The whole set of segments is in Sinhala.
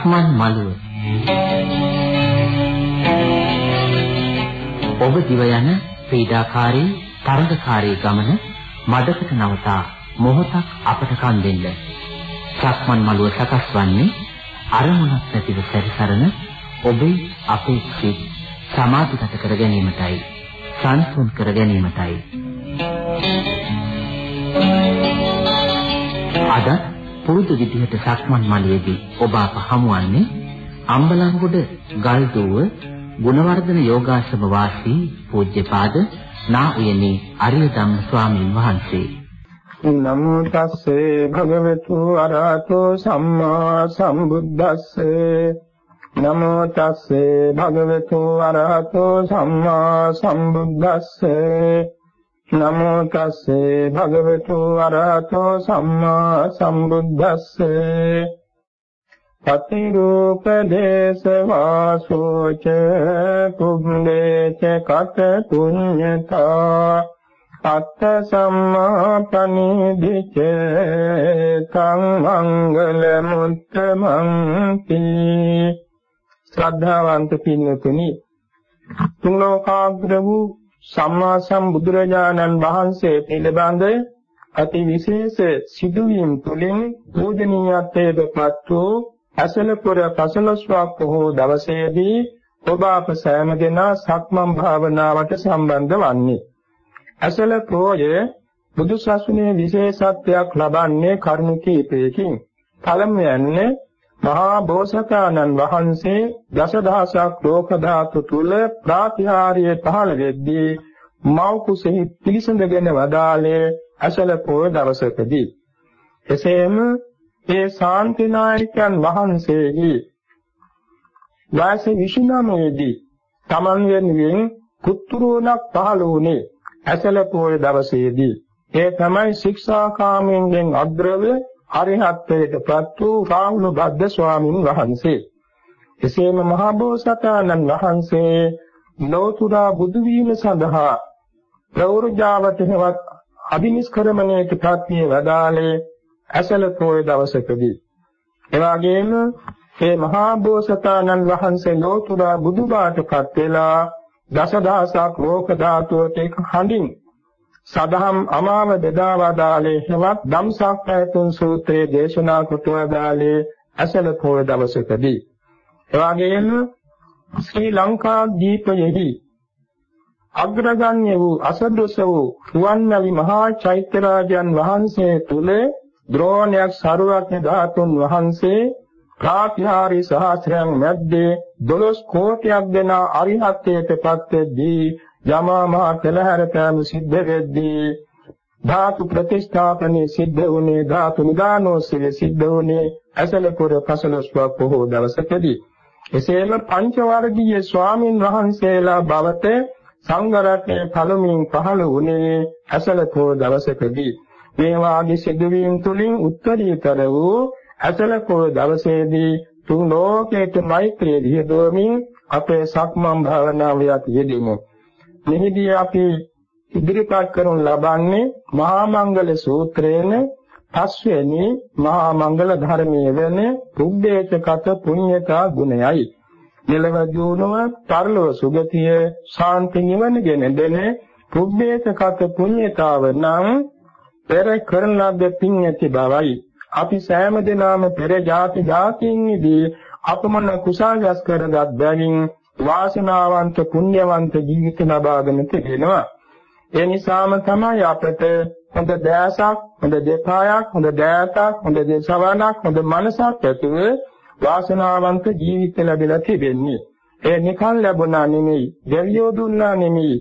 සක්මන් මළුව ඔබ දිව යන ක්‍රීඩාකාරී තරඟකාරී ගමන මඩකට නවතා මොහොතක් අපට කන් දෙන්න. සක්මන් මළුව සකස් වන්නේ අරමුණක් නැතිව සැරිසරන ඔබේ අපේක්ෂිත සමාධිගත කර ගැනීමටයි සංසුන් කර ගැනීමටයි. අද පුරුදු විදිහට සක්මන් මළුවේදී ඔබ අප හමුවන්නේ අම්බලන්ගොඩ ගල්දුව ගුණවර්ධන යෝගාශ්‍රම වාසී පූජ්‍යපාද නා උයනේ අරිය ධම්ම ස්වාමීන් වහන්සේ. නමෝ තස්සේ භගවතු අරහතෝ සම්මා සම්බුද්දස්සේ. නමෝ තස්සේ භගවතු අරහතෝ සම්මා සම්බුද්දස්සේ. නමෝ තස්සේ භගවතු අරහතෝ සම්මා සම්බුද්දස්සේ. පතිරූප දේශ වාසෝච පුම්දේච කත පුඤ්ඤතා අත්ත සම්මා පනිදිච තං මංගල මුත්තමං තී ශ්‍රද්ධාවන්ත පින්නතුනි තුන් ලෝකාග්‍ර වූ සම්මා සම්බුදුරජාණන් වහන්සේ පිළිබඳ අති විශේෂ සිදුවීම් තුළින් පූජනීයත්වයට පත් වූ අසලපුර පසළොස්වක් පොහෝ දවසේදී ඔබ අප සෑම දෙනා සක්මන් භාවනාවට සම්බන්ධ වන්නේ. අසල පොය බුදු සසුනේ විශේෂත්වයක් ලබන්නේ කරුණු කීපයකින්. පළමුවෙන්නේ මහා බෝසතාණන් වහන්සේ දසදහසක් ලෝක ධාතු තුල ප්‍රාතිහාර්ය පහළ වෙද්දී මව් කුසෙහි පිළිසඳගෙන වදාළේ අසල පොය දවසකදී. එසේම ඒ ශාන්තිනායකයන් වහන්සේගේ වාස 29 දී තමන් වෙනුවෙන් පුත්රුණක් පහළ වුණේ ඇසල පොය දවසේදී ඒ තමයි ශික්ෂාකාමයෙන් අග්‍රව අරිහත්ත්වයට පත් වූ රාහුල බද්ද ස්වාමීන් වහන්සේ. එසේම මහා බෝසතාණන් වහන්සේ ලෝතුරා බුදු වීම සඳහා ප්‍රවෘජාවට හෙවත් අභිනිෂ්ක්‍රමණයට ප්‍රත්‍ය වදාළේ ඇසල පොය දවසකදී. එවාගෙම මේ මහා බෝසතාණන් වහන්සේ ලෝතුරා බුදුබාටපත් වෙලා දසදහසක් ලෝක ධාතුවට එක හඬින් සදහම් අමාව බෙදා වදාළේ හෙවත් ධම්සක් පැතුම් සූත්‍රයේ දේශනා කොට වදාළේ ඇසල පොය දවසකදී. එවාගෙම ශ්‍රී ලංකා දීපයෙහි අග්‍රගණ්‍ය වූ අසදොස වූ රුවන්වැලි මහා චෛත්‍යරාජයන් වහන්සේ තුල ද්‍රෝණයක් සරුවක්ඥ ධාතුන් වහන්සේ ප්‍රාතිහාරි සහස්‍රයන් මැද්දේ 12 කෝටියක් දෙන අරිහත්ත්වයට පත්වෙද්දී යමා මහ කෙලහැර පෑම සිද්ධ වෙද්දී ධාතු ප්‍රතිස්ථාපනයේ සිද්ධ වුණේ ධාතු නිදානෝසයේ සිද්ධ වුණේ අසලපුර පසළොස්වක් පොහෝ දවසකදී එසේම පංච වර්ගීය ස්වාමින් වහන්සේලා බවට සංඝ රත්නයේ පළමුවෙන් පහළ වුණේ අසලපුර දවසකදී මේ වාගේ සිදුවීම් තුලින් උත්තරීතර වූ අසලකෝ දවසේදී තුන් ලෝකයට මෛත්‍රිය දියදොමින් අපේ සක්මන් භාවනාවියක් යෙදෙමු. මෙහිදී අපි ඉදිරිපත් කරනු ලබන්නේ මහා මංගල සූත්‍රයේන පස්වෙනි මහා මංගල ධර්මයේ වෙන පුබ්බේචකත පුඤ්ඤතා ගුණයයි. මෙලව ජීවනව පරලොව සුගතිය ශාන්ති නිවනගෙන දෙන පුබ්බේචකත පුඤ්ඤතාව නම් පෙර කරන ලද පින් ඇති බවයි අපි සෑම දිනම පෙර ಜಾති ಜಾතියින්දී අපමණ කුසාලයස් කරගත් බැවින් වාසනාවන්ත පුණ්‍යවන්ත ජීවිත ලබාගෙන තිබෙනවා. ඒ නිසාම තමයි අපට හොඳ දැසක් හොඳ දෙපායක් හොඳ දෑතක් හොඳ දේශවණක් හොඳ මනසක් ඇතුව වාසනාවන්ත ජීවිත ලැබිලා තිබෙන්නේ. ඒ නිකන් ලැබුණා නෙමෙයි දෙවියෝ දුන්නා නෙමෙයි.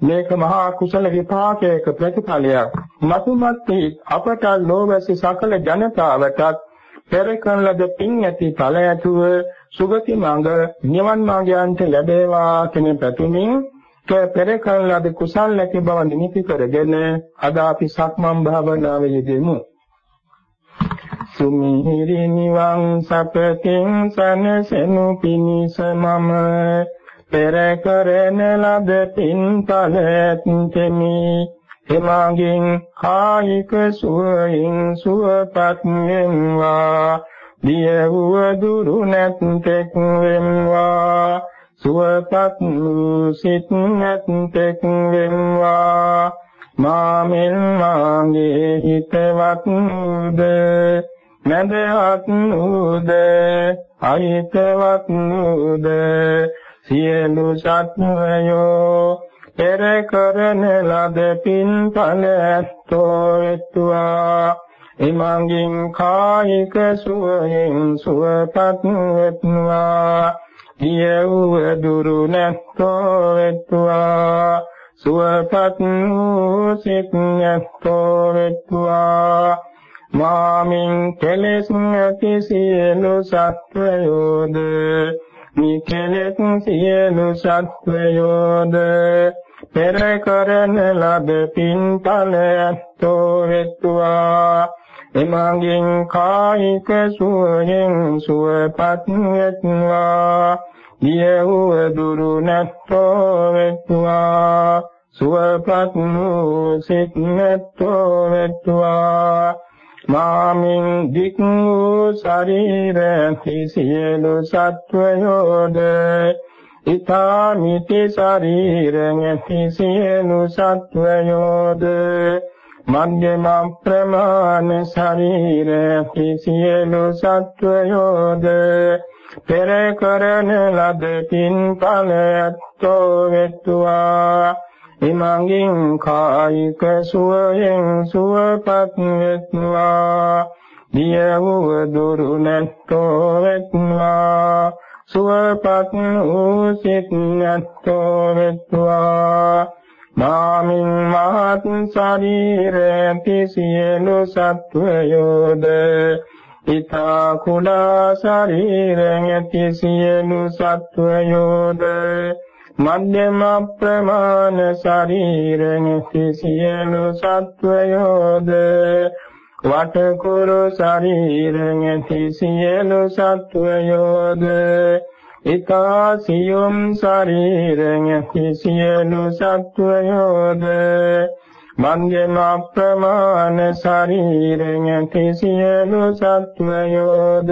මේක මහා කුසල විපාකයක ප්‍රතිඵලයක්. මතුමත්ති අපට ලෝවැසි සකල ජනතාවටත් පෙර කරන ලද පින් ඇති ඵල ඇතුව සුගති මඟ නිවන් මාර්ගයන්ට ලැබේවා කියන පැතුමින් පෙර කරන ලද කුසල් නැති බව නිමිති කරගෙන අද අපි සක්මන් භාවනාවේ යෙදෙමු. සුමිහිරි නිවන් සපතින් සනසෙනු පිනිස මම පෙර කරන ලද පින්ඵලෙත්ෙමි එමගින් කායික සුවයින් සුවපත් වෙනවා දිය වූ දුරු නැත්තෙක් වෙම්වා. සුවපත් වූ සිත් නැත්තෙක් වෙම්වා. මාමෙන් මාගේ හිතවත් උද නැදවත් උද අහිතවත් උද සියලු සත්වයෝ පෙර කරන ලද පින් ඵල ඇත්තෝ වෙත්වා එමඟින් කායික සුවයෙන් සුවපත් වෙත්වා. දියවුව දුරු නැත්තෝ වෙත්වා. සුවපත් වූ සිත් නැත්තෝ වෙත්වා. මාමින් කෙලෙස් නැති සියලු සත්වයෝද? නිකලෙස් සියලු සත්වයෝද? පෙර කරන ලද පින් ඵලයත්ෝ වෙත්වා. එමඟින් කායික සුවයෙන් සුවපත් වෙත්වා. යෙව්ව දුරු නැත්තෝ වෙත්වා. සුවපත් වූ සිත් නැත්තෝ වෙත්වා. මාමින් දික් වූ ශරීරෙහි සියලු සත්වයෝද ඊතාමිති ශරීරෙහි සියලු සත්වයෝද මධ්‍යම ප්‍රමාණ ශරීරෙහි සියලු සත්වයෝද? පෙර කරන ලද පින් ඵලයත්ෝ වෙත්වා. ඉමංගින් කායික සුවයෙන් සුවපත් වෙත්වා. දිය වූ දුරු නැත්තෝ වෙත්වා. සුවපත් වූ සිත් නැත්තෝ වෙත්වා. මාමින් මහත් ශරීරේ සියලු සත්වයෝද. ඊතා කුලා ශරීරෙන් ඇති සියලු සත්වයෝද. මධ්‍යම ප්‍රමාණ ශරීරෙන් ඇති සියලු සත්වයෝද. වටකුරු ශරීරෙන් ඇති සියලු සත්වයෝද. ඊතා සියුම් ශරීරෙන් ඇති සියලු සත්වයෝද? මන්්‍යම අප්‍රමාණ ශරීරෙන් ඇති සියලු සත්වයෝද?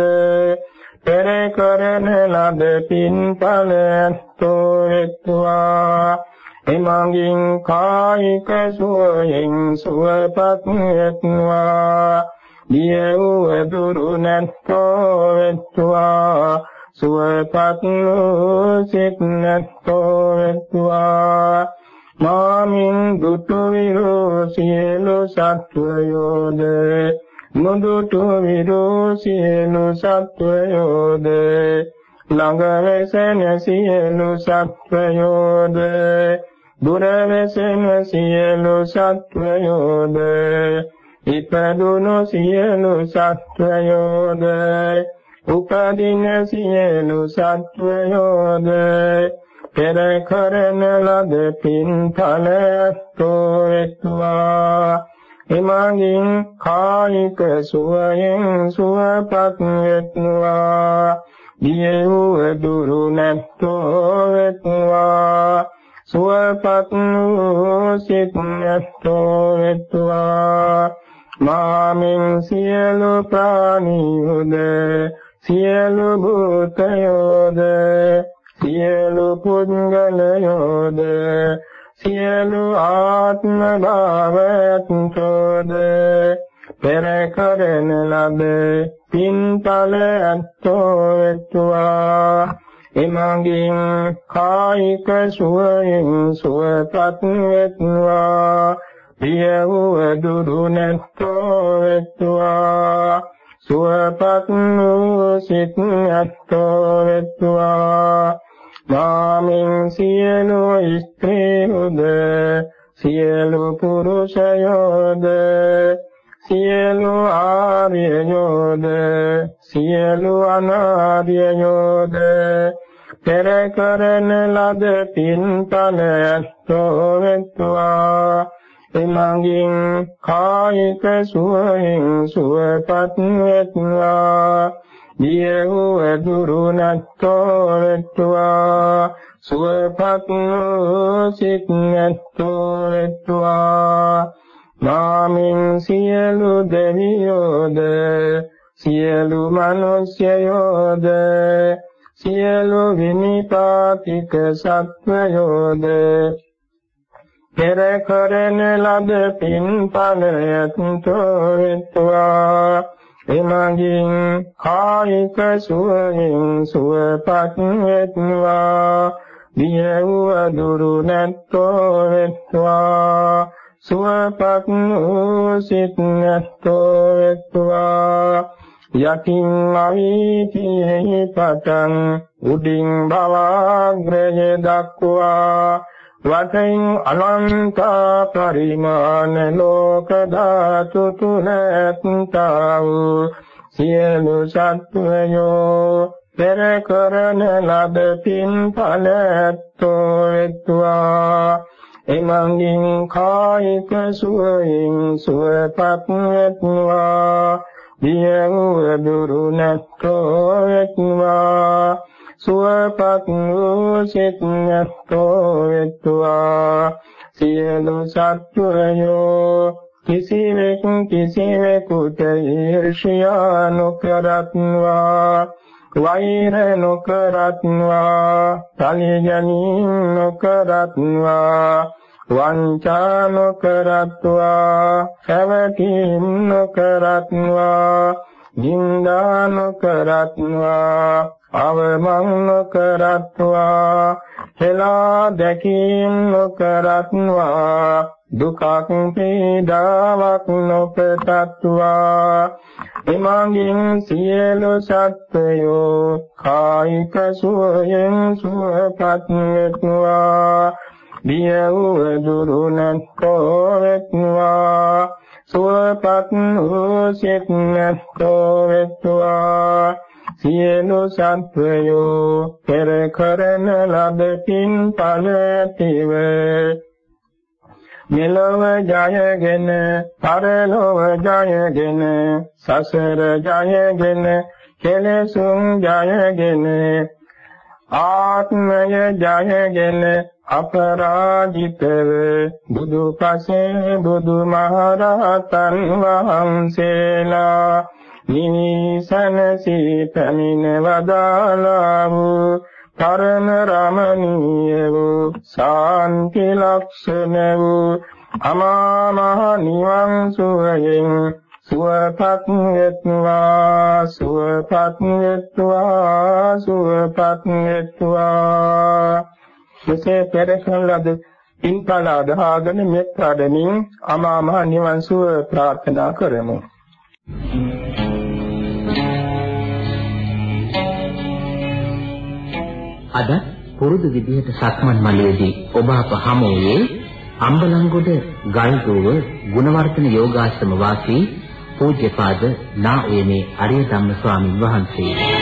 පෙර කරන ලද පින් ඵලයන්තෝ වෙත්වා එමඟින් කායික සුවයෙන් සුවපත් වෙත්වා. දියවූ දුරු නැත්තෝ වෙත්වා සුවපත් වූ සිත් නැත්තෝ වෙත්වා. මාමින් දුටු විරෝ සියලු සත්වයෝද? මුදුටු විරෝ සියලු සත්වයෝද? ළඟ වෙසෙන සියලු සත්වයෝද? දුර වෙසෙන සියලු සත්වයෝද? ඉපදුණු සියලු සත්වයෝද? උපදින සියලු සත්වයෝද පෙර කරන ලද පින් ඵලයත්ෝ වෙත්වා එමගින් කායික සුවයෙන් සුවපත් වෙත්වා. දියවූ දුරු නැත්තෝ වෙත්වා. සුවපත් වූ සිත් නැත්තෝ වෙත්වා. මාමින් සියලු ප්‍රාණියෝද සියලු භූතයෝද සියලු පුද්ගලයෝද සියලු ආත්ම භාවයන්තෝද පෙර කරන ලද පින්ඵලයන්තෝ වෙත්වා එමගින් කායික සුවයෙන් සුවපත් වෙත්වා. පිය වූ දුරු නැත්තෝ වෙත්වා සුවපත් වූ සිත් නැත්තෝ වෙත්වා. මාමින් සියලු ස්ත්‍රීයෝද සියලු පුරුෂයෝද සියලු ආර්යයෝද සියලු අනාර්යයෝද පෙර කරන ලද පින්තලයෝ වෙත්වා. එමඟින් කායික සුවයෙන් සුවපත් වෙත්වා. දිය වූ දුරු නැත්තෝ වෙත්වා. සුවපත් සිත් නැත්තෝ වෙත්වා. නාමින් සියලු දෙවියෝද සියලු මිනිස්යෝද සියලු විනිපාතික සත්වයෝද පෙර කරන ලද පින් ඵලයත්ෝ වෙත්වා. එමගින් කායික සුවයෙන් සුවපත් වෙත්වා. දියව දුරු නැත්තෝ වෙත්වා. සුවපත් වූ සිත් නැත්තෝ වෙත්වා. යකින් අවීතියෙහි පටන් උඩින් භවග්‍රය දක්වා වතෙන් අනන්ත පරිමාණ ලෝක ධාතු තුනත්තා වූ සියලු සත්වයෝ පෙර කරන ලද පින් ඵලත්තෝ වෙත්වා. එමංගින් කායික සුවයෙන් සුවපත් වෙත්වා. දියව දුරු නැත්තෝ වෙත්වා. සුවපත් වූ සිත් නැත්තෝ වෙත්වා. සියලු සත්වයෝ කිසිවෙක් කිසිවෙකුට ඊර්ෂ්‍යා නොකරත්වා වෛර නොකරත්වා. තලියනීම් නොකරත්වා. වංචා නොකරත්වා. සවකීම් නොකරත්වා. නින්දා නොකරත්වා. අවමං නොකරත්වා හෙලා දැකීම් නොකරත්වා දුකක් පීඩාවක් නොපතත්වා එමගින් සියලු සත්වයෝ කායික සුවයෙන් සුවපත් වෙත්වා. බිය වූ දුරු නැත්කෝ වෙත්වා. සුවපත් වූ සිත් නැත්කෝ වෙත්වා. සියලු සත්වයෝ පෙර කරන ලද පින් ඵල ඇතිව මෙලොව ජයගෙන පරලොව ජයගෙන සසර ජයගෙන කෙලෙසුන් ජයගෙන ආත්මය ජයගෙන අපරාජිතව බුදු පසේ බුදු මහරහතන් වහන්සේලා නිසනසී පැමිණ වදාලා වූ පරම රමණීය වූ ශාන්ති ලක්ෂණ වූ අමා මහ නිවන් සුවයෙන් සුවපත් වෙත්වා සුවපත් වෙත්වා සුවපත් වෙත්වා. මෙසේ පෙරකන ලද ඉන්පල අදහාගෙන මෙත් අඩමින් අමා මහ නිවන් සුව ප්‍රාර්ථනා කරමු. අද පුරුදු විදිහට සක්මන් මළුවේදී ඔබ අප හමුවේ අම්බලන්ගොඩ ගල්දුව ගුණවර්ධන යෝගාශ්‍රම වාසී පූජ්‍යපාද නා උයනේ අරිය ධම්ම ස්වාමින් වහන්සේ.